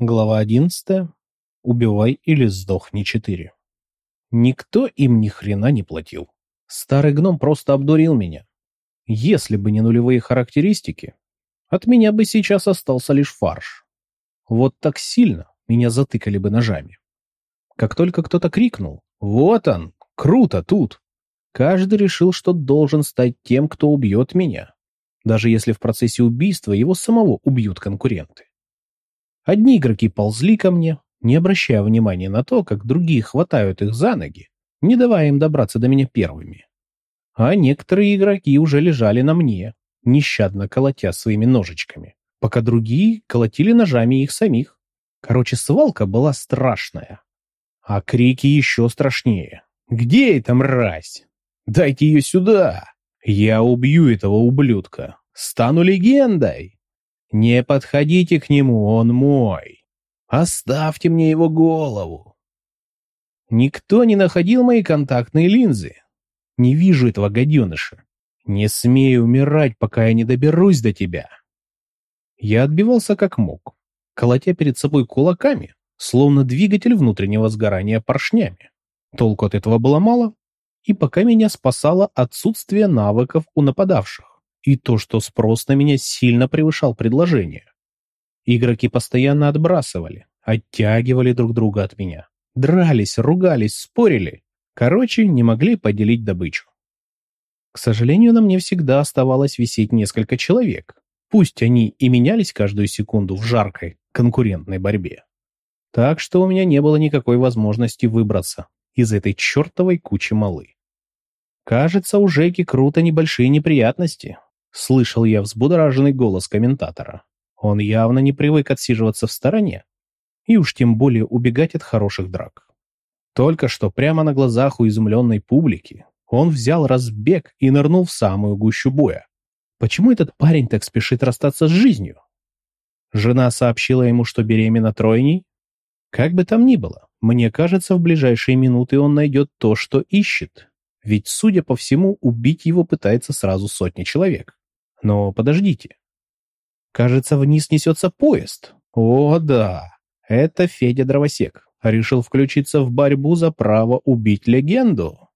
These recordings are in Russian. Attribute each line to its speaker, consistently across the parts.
Speaker 1: Глава 11. Убивай или сдохни 4. Никто им ни хрена не платил. Старый гном просто обдурил меня. Если бы не нулевые характеристики, от меня бы сейчас остался лишь фарш. Вот так сильно меня затыкали бы ножами. Как только кто-то крикнул «Вот он! Круто тут!», каждый решил, что должен стать тем, кто убьет меня, даже если в процессе убийства его самого убьют конкуренты. Одни игроки ползли ко мне, не обращая внимания на то, как другие хватают их за ноги, не давая им добраться до меня первыми. А некоторые игроки уже лежали на мне, нещадно колотя своими ножичками, пока другие колотили ножами их самих. Короче, свалка была страшная. А крики еще страшнее. «Где эта мразь? Дайте ее сюда! Я убью этого ублюдка! Стану легендой!» Не подходите к нему, он мой. Оставьте мне его голову. Никто не находил мои контактные линзы. Не вижу этого гаденыша. Не смею умирать, пока я не доберусь до тебя. Я отбивался как мог, колотя перед собой кулаками, словно двигатель внутреннего сгорания поршнями. Толку от этого было мало, и пока меня спасало отсутствие навыков у нападавших и то, что спрос на меня сильно превышал предложение. Игроки постоянно отбрасывали, оттягивали друг друга от меня, дрались, ругались, спорили. Короче, не могли поделить добычу. К сожалению, на мне всегда оставалось висеть несколько человек, пусть они и менялись каждую секунду в жаркой конкурентной борьбе. Так что у меня не было никакой возможности выбраться из этой чертовой кучи малы. Кажется, у Жеки круто небольшие неприятности, Слышал я взбудораженный голос комментатора. Он явно не привык отсиживаться в стороне. И уж тем более убегать от хороших драк. Только что прямо на глазах у изумленной публики он взял разбег и нырнул в самую гущу боя. Почему этот парень так спешит расстаться с жизнью? Жена сообщила ему, что беременна тройней? Как бы там ни было, мне кажется, в ближайшие минуты он найдет то, что ищет. Ведь, судя по всему, убить его пытается сразу сотни человек. Но подождите. Кажется, вниз несется поезд. О, да. Это Федя Дровосек. Решил включиться в борьбу за право убить легенду.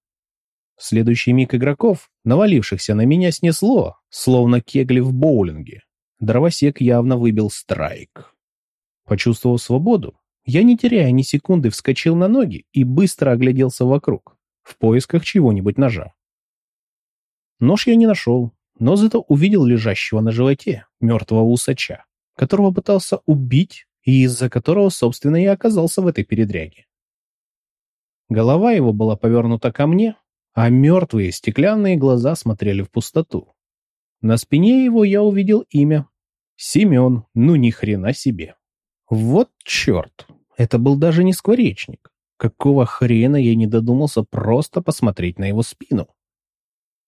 Speaker 1: Следующий миг игроков, навалившихся на меня, снесло, словно кегли в боулинге. Дровосек явно выбил страйк. Почувствовав свободу, я, не теряя ни секунды, вскочил на ноги и быстро огляделся вокруг, в поисках чего-нибудь ножа. Нож я не нашел, но зато увидел лежащего на животе мертвого усача, которого пытался убить и из-за которого, собственно, и оказался в этой передряге. Голова его была повернута ко мне, а мертвые стеклянные глаза смотрели в пустоту. На спине его я увидел имя. Семен, ну ни хрена себе. Вот черт, это был даже не скворечник. Какого хрена я не додумался просто посмотреть на его спину?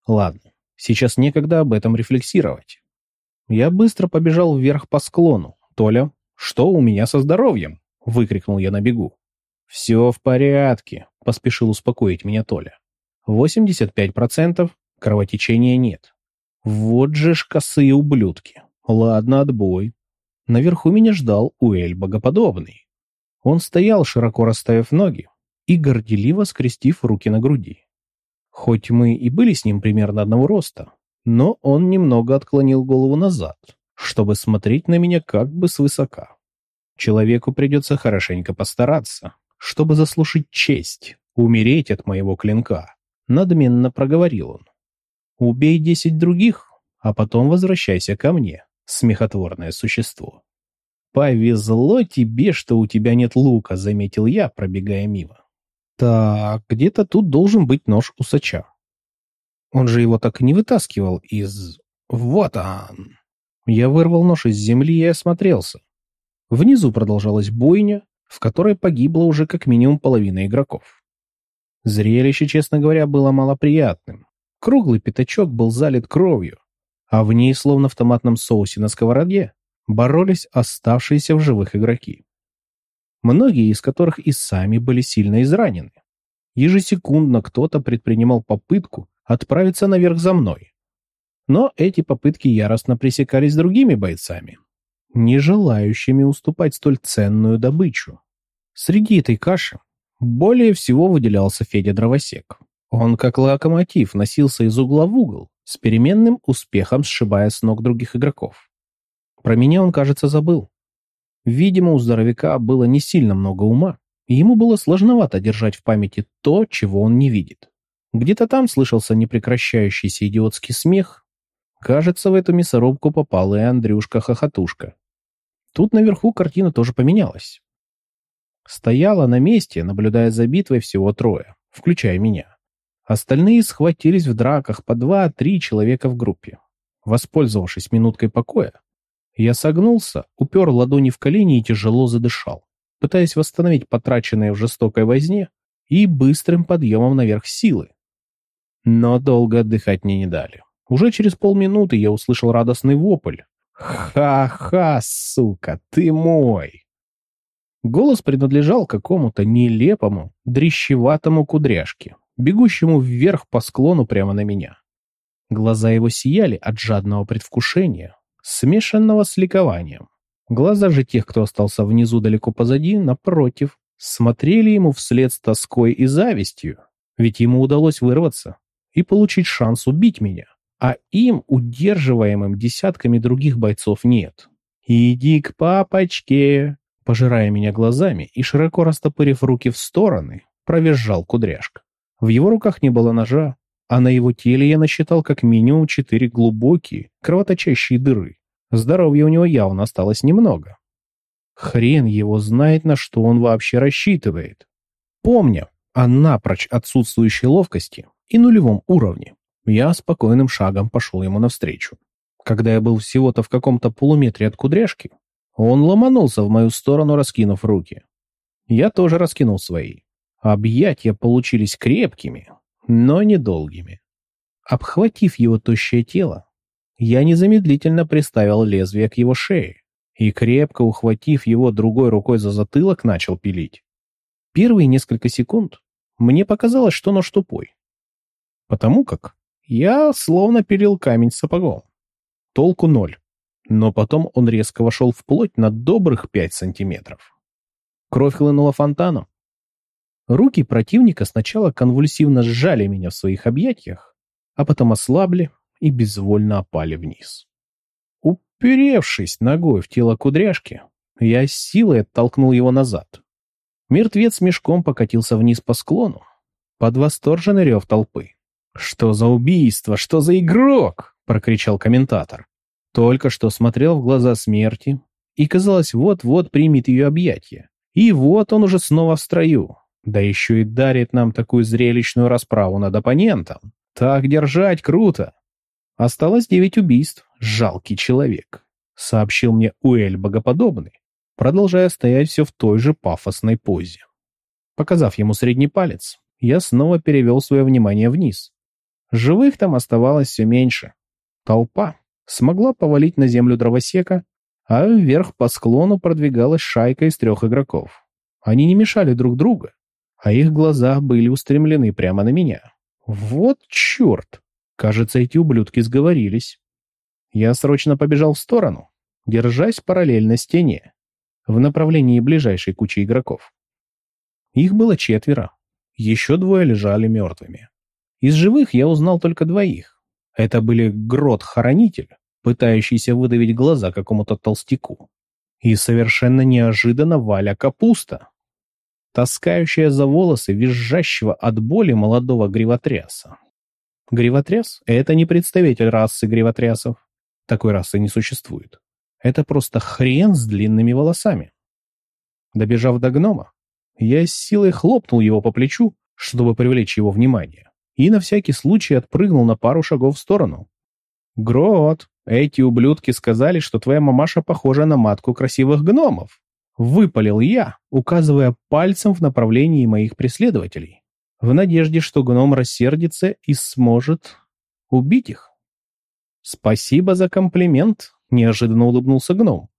Speaker 1: Ладно, Сейчас некогда об этом рефлексировать. Я быстро побежал вверх по склону. «Толя, что у меня со здоровьем?» — выкрикнул я на бегу. «Все в порядке», — поспешил успокоить меня Толя. «85% кровотечения нет». «Вот же ж косые ублюдки! Ладно, отбой». Наверху меня ждал Уэль Богоподобный. Он стоял, широко расставив ноги и горделиво скрестив руки на груди. Хоть мы и были с ним примерно одного роста, но он немного отклонил голову назад, чтобы смотреть на меня как бы свысока. Человеку придется хорошенько постараться, чтобы заслужить честь, умереть от моего клинка, надменно проговорил он. Убей десять других, а потом возвращайся ко мне, смехотворное существо. Повезло тебе, что у тебя нет лука, заметил я, пробегая мимо. Так, где-то тут должен быть нож усача. Он же его так и не вытаскивал из... Вот он! Я вырвал нож из земли и осмотрелся. Внизу продолжалась бойня, в которой погибло уже как минимум половина игроков. Зрелище, честно говоря, было малоприятным. Круглый пятачок был залит кровью, а в ней, словно в томатном соусе на сковороде, боролись оставшиеся в живых игроки многие из которых и сами были сильно изранены. Ежесекундно кто-то предпринимал попытку отправиться наверх за мной. Но эти попытки яростно пресекались другими бойцами. не желающими уступать столь ценную добычу. Среди этой каши более всего выделялся Федя Дровосек. Он, как локомотив, носился из угла в угол, с переменным успехом сшибая с ног других игроков. Про меня он, кажется, забыл. Видимо, у здоровяка было не сильно много ума, и ему было сложновато держать в памяти то, чего он не видит. Где-то там слышался непрекращающийся идиотский смех. Кажется, в эту мясорубку попал и Андрюшка-хохотушка. Тут наверху картина тоже поменялась. Стояла на месте, наблюдая за битвой всего трое, включая меня. Остальные схватились в драках по два-три человека в группе. Воспользовавшись минуткой покоя, я согнулся, упер ладони в колени и тяжело задышал, пытаясь восстановить потраченные в жестокой возне и быстрым подъемом наверх силы. Но долго отдыхать мне не дали. Уже через полминуты я услышал радостный вопль. «Ха-ха, сука, ты мой!» Голос принадлежал какому-то нелепому, дрищеватому кудряшке, бегущему вверх по склону прямо на меня. Глаза его сияли от жадного предвкушения, смешанного с ликованием. Глаза же тех, кто остался внизу далеко позади, напротив, смотрели ему вслед с тоской и завистью, ведь ему удалось вырваться и получить шанс убить меня, а им, удерживаемым десятками других бойцов, нет. «Иди к папочке!» Пожирая меня глазами и широко растопырив руки в стороны, провизжал кудряшка. В его руках не было ножа, а на его теле я насчитал как минимум четыре глубокие, кровоточащие дыры. Здоровья у него явно осталось немного. Хрен его знает, на что он вообще рассчитывает. Помня о напрочь отсутствующей ловкости и нулевом уровне, я спокойным шагом пошел ему навстречу. Когда я был всего-то в каком-то полуметре от кудряшки, он ломанулся в мою сторону, раскинув руки. Я тоже раскинул свои. Объятия получились крепкими, но недолгими. Обхватив его тощее тело, я незамедлительно приставил лезвие к его шее и, крепко ухватив его другой рукой за затылок, начал пилить. Первые несколько секунд мне показалось, что нож тупой. Потому как я словно пилил камень сапогом. Толку ноль но потом он резко вошел в плоть на добрых пять сантиметров. Кровь хлынула фонтаном. Руки противника сначала конвульсивно сжали меня в своих объятиях, а потом ослабли и безвольно опали вниз. Уперевшись ногой в тело кудряшки, я силой оттолкнул его назад. Мертвец мешком покатился вниз по склону, под восторженный рев толпы. «Что за убийство? Что за игрок?» — прокричал комментатор. Только что смотрел в глаза смерти и, казалось, вот-вот примет ее объятия. И вот он уже снова в строю. Да еще и дарит нам такую зрелищную расправу над оппонентом. Так держать круто. Осталось девять убийств. Жалкий человек, сообщил мне Уэль Богоподобный, продолжая стоять все в той же пафосной позе. Показав ему средний палец, я снова перевел свое внимание вниз. Живых там оставалось все меньше. Толпа, смогла повалить на землю дровосека, а вверх по склону продвигалась шайка из трех игроков. Они не мешали друг другу, а их глаза были устремлены прямо на меня. Вот черт! Кажется, эти ублюдки сговорились. Я срочно побежал в сторону, держась параллельно стене, в направлении ближайшей кучи игроков. Их было четверо. Еще двое лежали мертвыми. Из живых я узнал только двоих. Это были Грот-хоронитель, пытающийся выдавить глаза какому-то толстяку, и совершенно неожиданно Валя Капуста, таскающая за волосы визжащего от боли молодого гривотряса. Гривотряс — это не представитель расы гривотрясов. Такой расы не существует. Это просто хрен с длинными волосами. Добежав до гнома, я с силой хлопнул его по плечу, чтобы привлечь его внимание и на всякий случай отпрыгнул на пару шагов в сторону. «Грот, эти ублюдки сказали, что твоя мамаша похожа на матку красивых гномов!» Выпалил я, указывая пальцем в направлении моих преследователей, в надежде, что гном рассердится и сможет убить их. «Спасибо за комплимент», — неожиданно улыбнулся гном.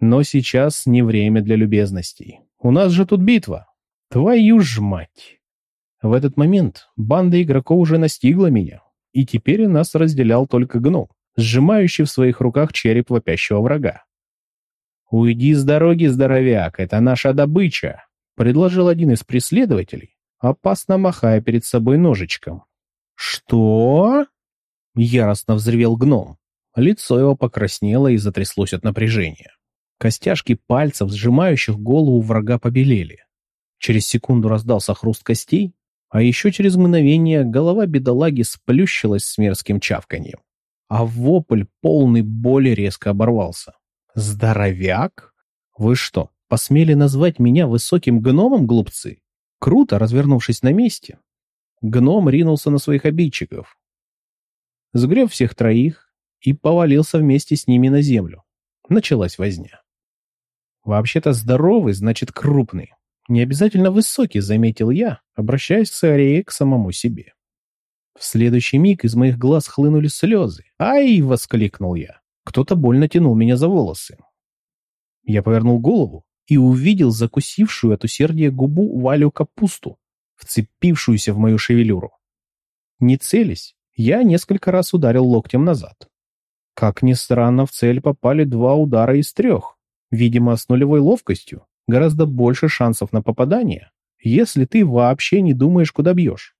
Speaker 1: «Но сейчас не время для любезностей. У нас же тут битва. Твою ж мать!» В этот момент банда игроков уже настигла меня, и теперь нас разделял только гном, сжимающий в своих руках череп вопящего врага. «Уйди с дороги, здоровяк, это наша добыча», — предложил один из преследователей, опасно махая перед собой ножичком. «Что?» — яростно взревел гном. Лицо его покраснело и затряслось от напряжения. Костяшки пальцев, сжимающих голову врага, побелели. Через секунду раздался хруст костей, а еще через мгновение голова бедолаги сплющилась с мерзким чавканьем. А вопль, полный боли, резко оборвался. «Здоровяк? Вы что, посмели назвать меня высоким гномом, глупцы?» Круто, развернувшись на месте, гном ринулся на своих обидчиков. Сгреб всех троих и повалился вместе с ними на землю. Началась возня. Вообще-то здоровый, значит крупный. Не обязательно высокий, заметил я, обращаясь скорее к самому себе. В следующий миг из моих глаз хлынули слезы. «Ай!» — воскликнул я. Кто-то больно тянул меня за волосы. Я повернул голову и увидел закусившую от усердия губу Валю Капусту, вцепившуюся в мою шевелюру. Не целясь, я несколько раз ударил локтем назад. Как ни странно, в цель попали два удара из трех. Видимо, с нулевой ловкостью гораздо больше шансов на попадание, если ты вообще не думаешь, куда бьешь.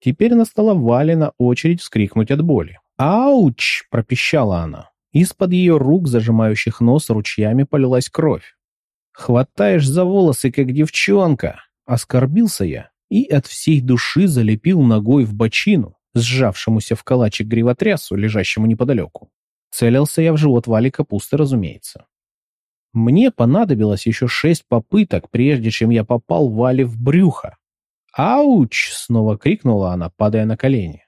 Speaker 1: Теперь настала Валина очередь вскрикнуть от боли. «Ауч!» – пропищала она. Из-под ее рук, зажимающих нос, ручьями полилась кровь. «Хватаешь за волосы, как девчонка!» Оскорбился я и от всей души залепил ногой в бочину, сжавшемуся в калачик гривотрясу, лежащему неподалеку. Целился я в живот Вали капусты, разумеется. Мне понадобилось еще шесть попыток, прежде чем я попал Вале в брюхо. «Ауч!» — снова крикнула она, падая на колени.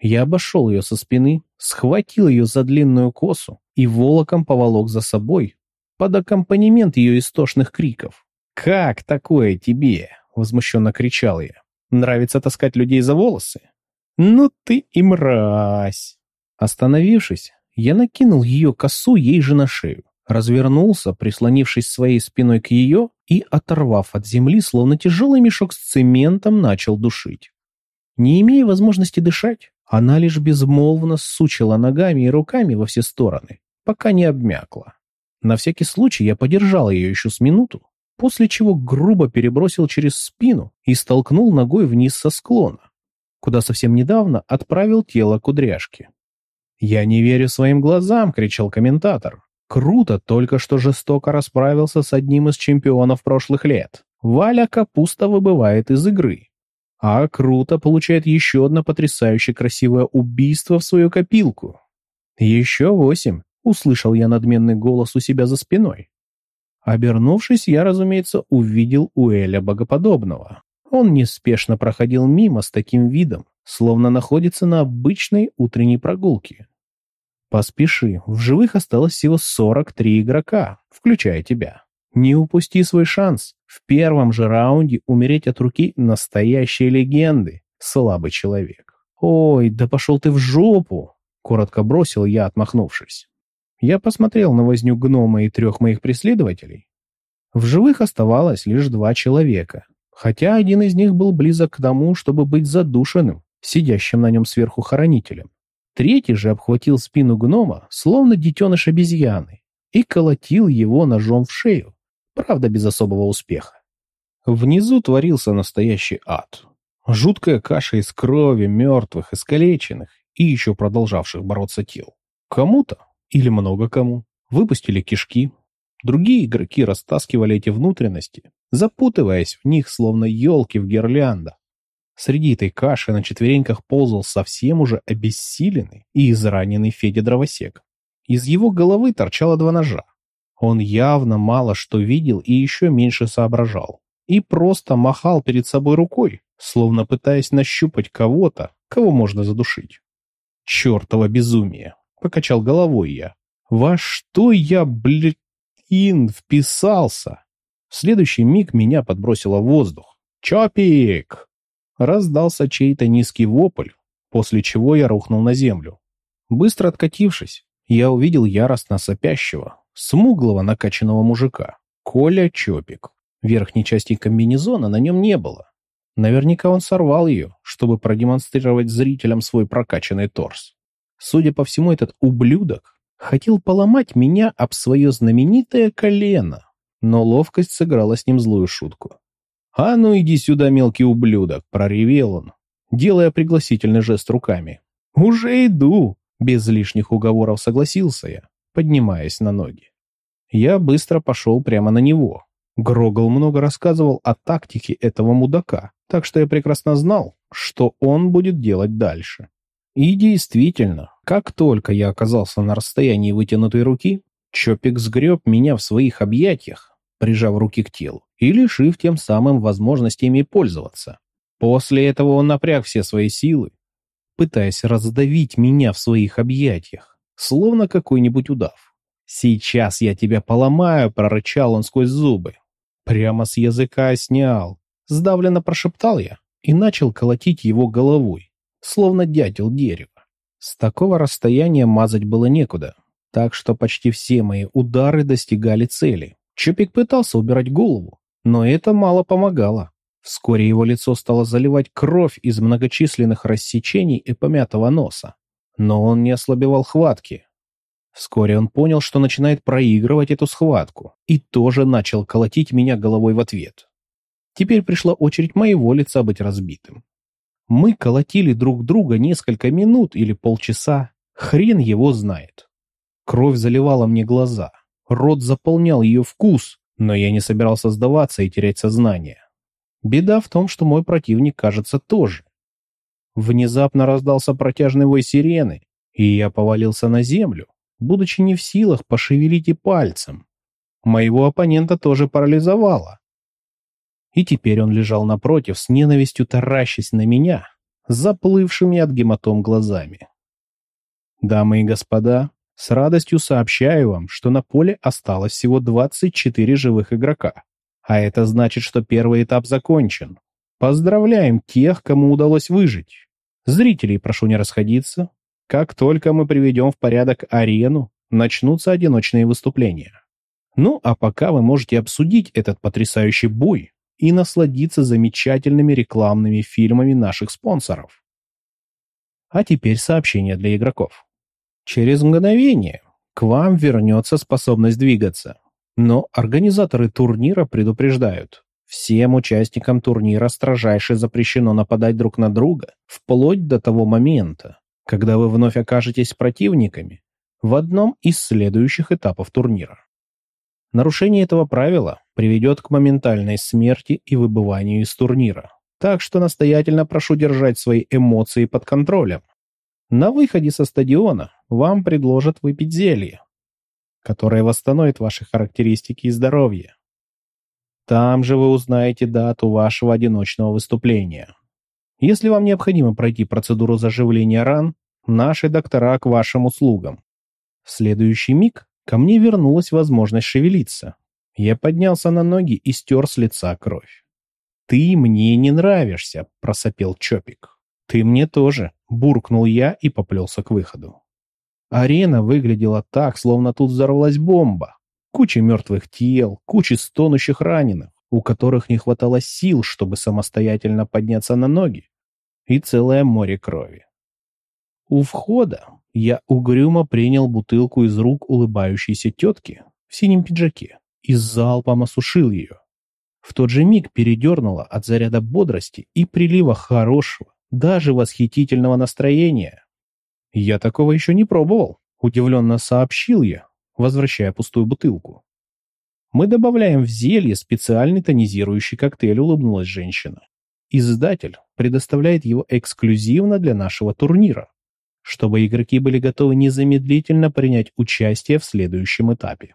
Speaker 1: Я обошел ее со спины, схватил ее за длинную косу и волоком поволок за собой, под аккомпанемент ее истошных криков. «Как такое тебе?» — возмущенно кричал я. «Нравится таскать людей за волосы?» «Ну ты и мразь!» Остановившись, я накинул ее косу ей же на шею, развернулся, прислонившись своей спиной к ее и, оторвав от земли, словно тяжелый мешок с цементом, начал душить. Не имея возможности дышать, она лишь безмолвно сучила ногами и руками во все стороны, пока не обмякла. На всякий случай я подержал ее еще с минуту, после чего грубо перебросил через спину и столкнул ногой вниз со склона, куда совсем недавно отправил тело кудряшки. «Я не верю своим глазам!» — кричал комментатор. «Круто, только что жестоко расправился с одним из чемпионов прошлых лет. Валя Капуста выбывает из игры. А круто получает еще одно потрясающе красивое убийство в свою копилку. Еще восемь услышал я надменный голос у себя за спиной. Обернувшись, я, разумеется, увидел Уэля Богоподобного. Он неспешно проходил мимо с таким видом, словно находится на обычной утренней прогулке. Поспеши, в живых осталось всего 43 игрока, включая тебя. Не упусти свой шанс в первом же раунде умереть от руки настоящей легенды, слабый человек. «Ой, да пошел ты в жопу!» — коротко бросил я, отмахнувшись. Я посмотрел на возню гнома и трех моих преследователей. В живых оставалось лишь два человека, хотя один из них был близок к тому, чтобы быть задушенным, сидящим на нем сверху хоронителем. Третий же обхватил спину гнома, словно детеныш обезьяны, и колотил его ножом в шею, правда без особого успеха. Внизу творился настоящий ад. Жуткая каша из крови, мертвых, искалеченных и еще продолжавших бороться тел. Кому-то или много кому. Выпустили кишки. Другие игроки растаскивали эти внутренности, запутываясь в них, словно елки в гирляндах. Среди этой каши на четвереньках ползал совсем уже обессиленный и израненный Федя Дровосек. Из его головы торчало два ножа. Он явно мало что видел и еще меньше соображал. И просто махал перед собой рукой, словно пытаясь нащупать кого-то, кого можно задушить. Чертово безумие! Покачал головой я. Во что я, блин, вписался? В следующий миг меня подбросило в воздух. «Чопик!» Раздался чей-то низкий вопль, после чего я рухнул на землю. Быстро откатившись, я увидел яростно сопящего, смуглого накачанного мужика. Коля Чопик. Верхней части комбинезона на нем не было. Наверняка он сорвал ее, чтобы продемонстрировать зрителям свой прокачанный торс. Судя по всему, этот ублюдок Хотел поломать меня об свое знаменитое колено, но ловкость сыграла с ним злую шутку. «А ну иди сюда, мелкий ублюдок!» — проревел он, делая пригласительный жест руками. «Уже иду!» — без лишних уговоров согласился я, поднимаясь на ноги. Я быстро пошел прямо на него. Грогол много рассказывал о тактике этого мудака, так что я прекрасно знал, что он будет делать дальше. И действительно, как только я оказался на расстоянии вытянутой руки, Чопик сгреб меня в своих объятиях, прижав руки к телу и лишив тем самым возможности ими пользоваться. После этого он напряг все свои силы, пытаясь раздавить меня в своих объятиях, словно какой-нибудь удав. «Сейчас я тебя поломаю», — прорычал он сквозь зубы. Прямо с языка снял. Сдавленно прошептал я и начал колотить его головой, словно дятел дерева. С такого расстояния мазать было некуда, так что почти все мои удары достигали цели. Чупик пытался убирать голову, но это мало помогало. Вскоре его лицо стало заливать кровь из многочисленных рассечений и помятого носа. Но он не ослабевал хватки. Вскоре он понял, что начинает проигрывать эту схватку, и тоже начал колотить меня головой в ответ. Теперь пришла очередь моего лица быть разбитым. Мы колотили друг друга несколько минут или полчаса, хрен его знает. Кровь заливала мне глаза, рот заполнял ее вкус, но я не собирался сдаваться и терять сознание. Беда в том, что мой противник, кажется, тоже. Внезапно раздался протяжный вой сирены, и я повалился на землю, будучи не в силах пошевелить и пальцем. Моего оппонента тоже парализовало и теперь он лежал напротив, с ненавистью таращась на меня, заплывшими от гематом глазами. Дамы и господа, с радостью сообщаю вам, что на поле осталось всего 24 живых игрока. А это значит, что первый этап закончен. Поздравляем тех, кому удалось выжить. Зрителей прошу не расходиться. Как только мы приведем в порядок арену, начнутся одиночные выступления. Ну, а пока вы можете обсудить этот потрясающий бой и насладиться замечательными рекламными фильмами наших спонсоров. А теперь сообщение для игроков. Через мгновение к вам вернется способность двигаться. Но организаторы турнира предупреждают, всем участникам турнира строжайше запрещено нападать друг на друга вплоть до того момента, когда вы вновь окажетесь противниками в одном из следующих этапов турнира. Нарушение этого правила приведет к моментальной смерти и выбыванию из турнира. Так что настоятельно прошу держать свои эмоции под контролем. На выходе со стадиона вам предложат выпить зелье, которое восстановит ваши характеристики и здоровье. Там же вы узнаете дату вашего одиночного выступления. Если вам необходимо пройти процедуру заживления ран, наши доктора к вашим услугам. В следующий миг Ко мне вернулась возможность шевелиться. Я поднялся на ноги и стер с лица кровь. «Ты мне не нравишься», — просопел Чопик. «Ты мне тоже», — буркнул я и поплелся к выходу. Арена выглядела так, словно тут взорвалась бомба. Куча мертвых тел, куча стонущих раненых, у которых не хватало сил, чтобы самостоятельно подняться на ноги, и целое море крови. У входа я угрюмо принял бутылку из рук улыбающейся тетки в синем пиджаке и залпом осушил ее. В тот же миг передернуло от заряда бодрости и прилива хорошего, даже восхитительного настроения. «Я такого еще не пробовал», — удивленно сообщил я, возвращая пустую бутылку. «Мы добавляем в зелье специальный тонизирующий коктейль», — улыбнулась женщина. «Издатель предоставляет его эксклюзивно для нашего турнира чтобы игроки были готовы незамедлительно принять участие в следующем этапе.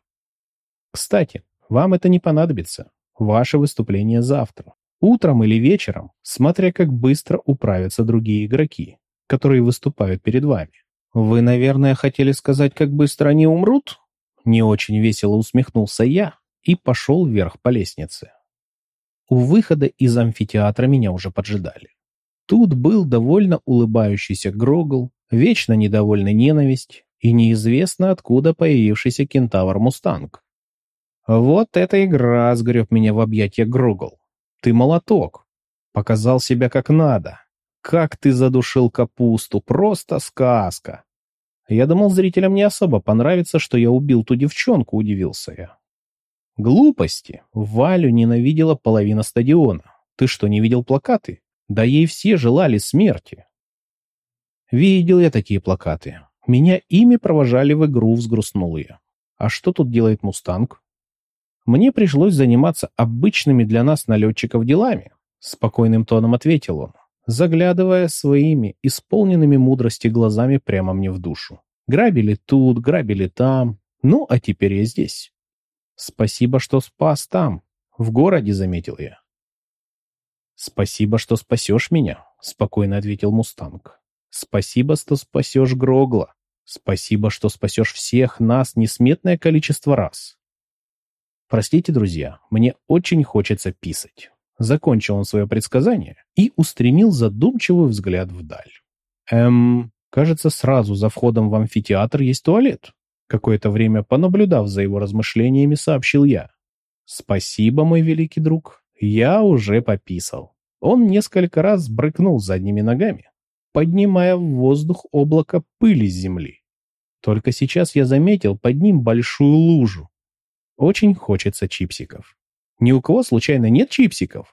Speaker 1: Кстати, вам это не понадобится. Ваше выступление завтра. Утром или вечером, смотря как быстро управятся другие игроки, которые выступают перед вами. Вы, наверное, хотели сказать, как быстро они умрут? Не очень весело усмехнулся я и пошел вверх по лестнице. У выхода из амфитеатра меня уже поджидали. Тут был довольно улыбающийся Грогл, вечно недовольный ненависть и неизвестно откуда появившийся кентавр-мустанг. Вот эта игра сгреб меня в объятия Гругл. Ты молоток. Показал себя как надо. Как ты задушил капусту, просто сказка. Я думал, зрителям не особо понравится, что я убил ту девчонку, удивился я. Глупости. Валю ненавидела половина стадиона. Ты что, не видел плакаты? Да ей все желали смерти. Видел я такие плакаты. Меня ими провожали в игру, взгрустнул я. А что тут делает Мустанг? Мне пришлось заниматься обычными для нас налетчиков делами, спокойным тоном ответил он заглядывая своими исполненными мудрости глазами прямо мне в душу. Грабили тут, грабили там. Ну, а теперь я здесь. Спасибо, что спас там. В городе, заметил я. Спасибо, что спасешь меня, спокойно ответил Мустанг. Спасибо, что спасешь Грогла. Спасибо, что спасешь всех нас несметное количество раз. Простите, друзья, мне очень хочется писать. Закончил он свое предсказание и устремил задумчивый взгляд вдаль. Эм, кажется, сразу за входом в амфитеатр есть туалет. Какое-то время понаблюдав за его размышлениями, сообщил я. Спасибо, мой великий друг. Я уже пописал. Он несколько раз брыкнул задними ногами, поднимая в воздух облако пыли с земли. Только сейчас я заметил под ним большую лужу. Очень хочется чипсиков. Ни у кого случайно нет чипсиков?